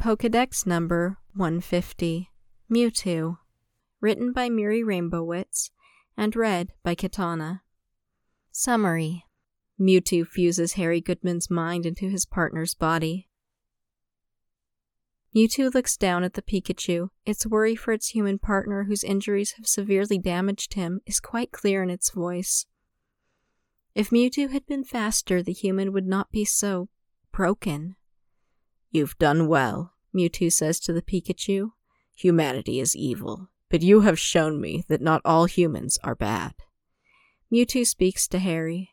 Pokedex number 150 Mewtwo. Written by Miri Rainbowitz and read by Katana. Summary Mewtwo fuses Harry Goodman's mind into his partner's body. Mewtwo looks down at the Pikachu. Its worry for its human partner, whose injuries have severely damaged him, is quite clear in its voice. If Mewtwo had been faster, the human would not be so broken. You've done well, Mewtwo says to the Pikachu. Humanity is evil, but you have shown me that not all humans are bad. Mewtwo speaks to Harry.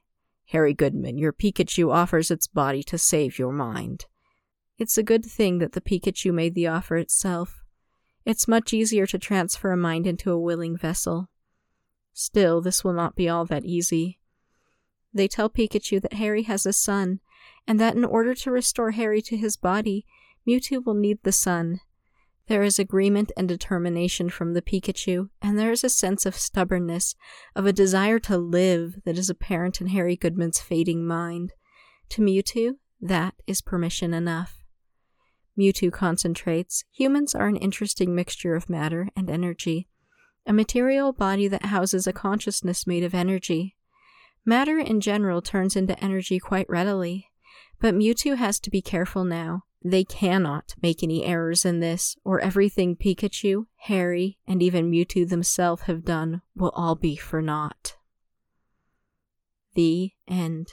Harry Goodman, your Pikachu offers its body to save your mind. It's a good thing that the Pikachu made the offer itself. It's much easier to transfer a mind into a willing vessel. Still, this will not be all that easy. They tell Pikachu that Harry has a son, and that in order to restore Harry to his body, Mewtwo will need the son. There is agreement and determination from the Pikachu, and there is a sense of stubbornness, of a desire to live that is apparent in Harry Goodman's fading mind. To Mewtwo, that is permission enough. Mewtwo concentrates. Humans are an interesting mixture of matter and energy, a material body that houses a consciousness made of energy. Matter in general turns into energy quite readily, but Mewtwo has to be careful now. They cannot make any errors in this, or everything Pikachu, Harry, and even Mewtwo themselves have done will all be for naught. The end.